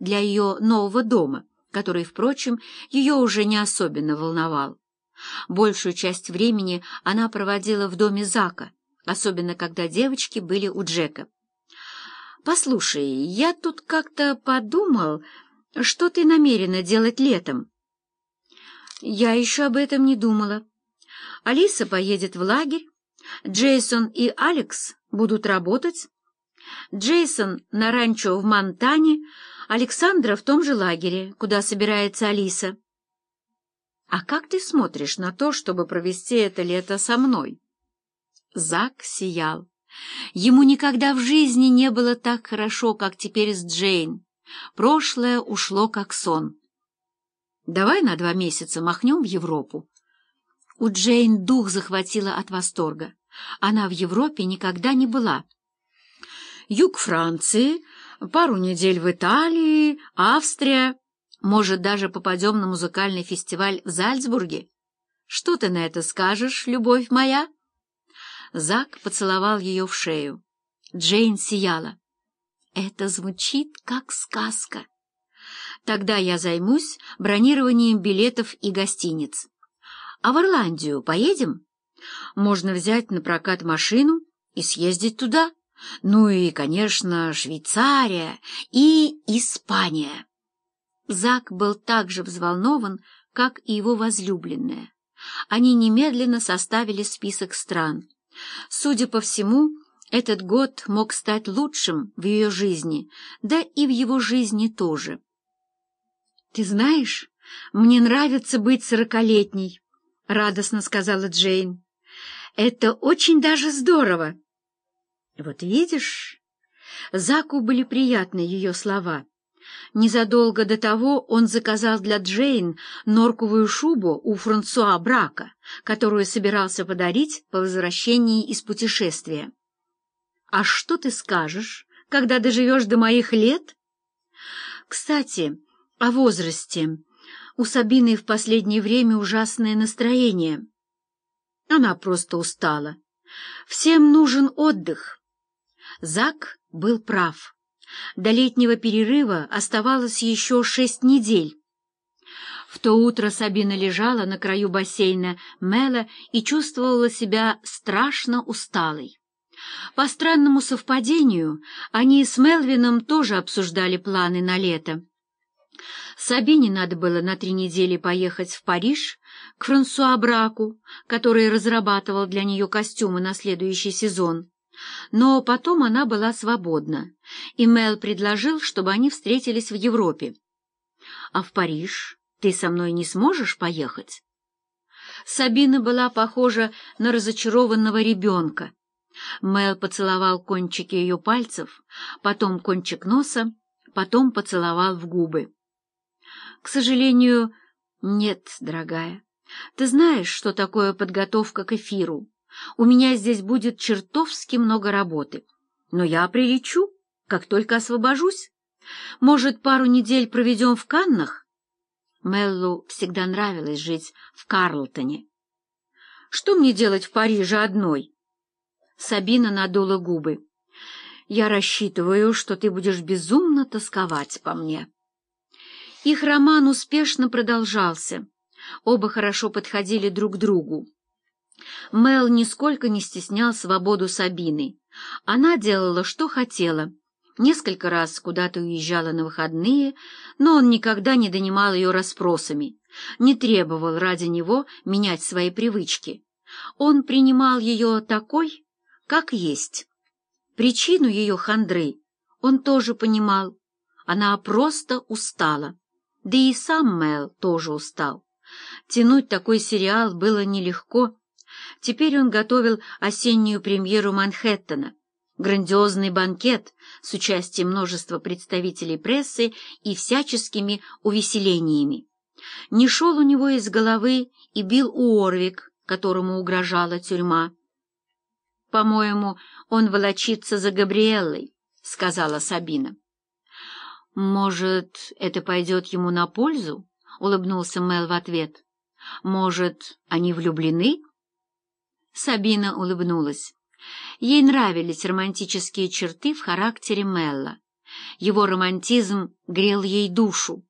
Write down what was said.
для ее нового дома, который, впрочем, ее уже не особенно волновал. Большую часть времени она проводила в доме Зака, особенно когда девочки были у Джека. «Послушай, я тут как-то подумал, что ты намерена делать летом?» «Я еще об этом не думала. Алиса поедет в лагерь, Джейсон и Алекс будут работать, Джейсон на ранчо в Монтане, Александра в том же лагере, куда собирается Алиса. А как ты смотришь на то, чтобы провести это лето со мной? Зак сиял. Ему никогда в жизни не было так хорошо, как теперь с Джейн. Прошлое ушло как сон. Давай на два месяца махнем в Европу. У Джейн дух захватило от восторга. Она в Европе никогда не была. Юг Франции, пару недель в Италии, Австрия. Может, даже попадем на музыкальный фестиваль в Зальцбурге? Что ты на это скажешь, любовь моя?» Зак поцеловал ее в шею. Джейн сияла. «Это звучит как сказка. Тогда я займусь бронированием билетов и гостиниц. А в Ирландию поедем? Можно взять на прокат машину и съездить туда. Ну и, конечно, Швейцария и Испания». Зак был так же взволнован, как и его возлюбленная. Они немедленно составили список стран. Судя по всему, этот год мог стать лучшим в ее жизни, да и в его жизни тоже. «Ты знаешь, мне нравится быть сорокалетней», — радостно сказала Джейн. «Это очень даже здорово». «Вот видишь...» Заку были приятны ее слова. Незадолго до того он заказал для Джейн норковую шубу у Франсуа Брака, которую собирался подарить по возвращении из путешествия. «А что ты скажешь, когда доживешь до моих лет?» «Кстати, о возрасте. У Сабины в последнее время ужасное настроение. Она просто устала. Всем нужен отдых». Зак был прав. До летнего перерыва оставалось еще шесть недель. В то утро Сабина лежала на краю бассейна Мела и чувствовала себя страшно усталой. По странному совпадению, они с Мелвином тоже обсуждали планы на лето. Сабине надо было на три недели поехать в Париж к Франсуа Браку, который разрабатывал для нее костюмы на следующий сезон. Но потом она была свободна, и Мел предложил, чтобы они встретились в Европе. «А в Париж ты со мной не сможешь поехать?» Сабина была похожа на разочарованного ребенка. Мел поцеловал кончики ее пальцев, потом кончик носа, потом поцеловал в губы. «К сожалению, нет, дорогая. Ты знаешь, что такое подготовка к эфиру?» У меня здесь будет чертовски много работы. Но я прилечу, как только освобожусь. Может, пару недель проведем в Каннах? Меллу всегда нравилось жить в Карлтоне. Что мне делать в Париже одной? Сабина надула губы. Я рассчитываю, что ты будешь безумно тосковать по мне. Их роман успешно продолжался. Оба хорошо подходили друг к другу. Мел нисколько не стеснял свободу Сабины. Она делала, что хотела. Несколько раз куда-то уезжала на выходные, но он никогда не донимал ее расспросами, не требовал ради него менять свои привычки. Он принимал ее такой, как есть. Причину ее хандры он тоже понимал. Она просто устала. Да и сам Мел тоже устал. Тянуть такой сериал было нелегко, Теперь он готовил осеннюю премьеру «Манхэттена», грандиозный банкет с участием множества представителей прессы и всяческими увеселениями. Не шел у него из головы и Билл Уорвик, которому угрожала тюрьма. «По-моему, он волочится за Габриэллой», — сказала Сабина. «Может, это пойдет ему на пользу?» — улыбнулся Мел в ответ. «Может, они влюблены?» Сабина улыбнулась. Ей нравились романтические черты в характере Мелла. Его романтизм грел ей душу.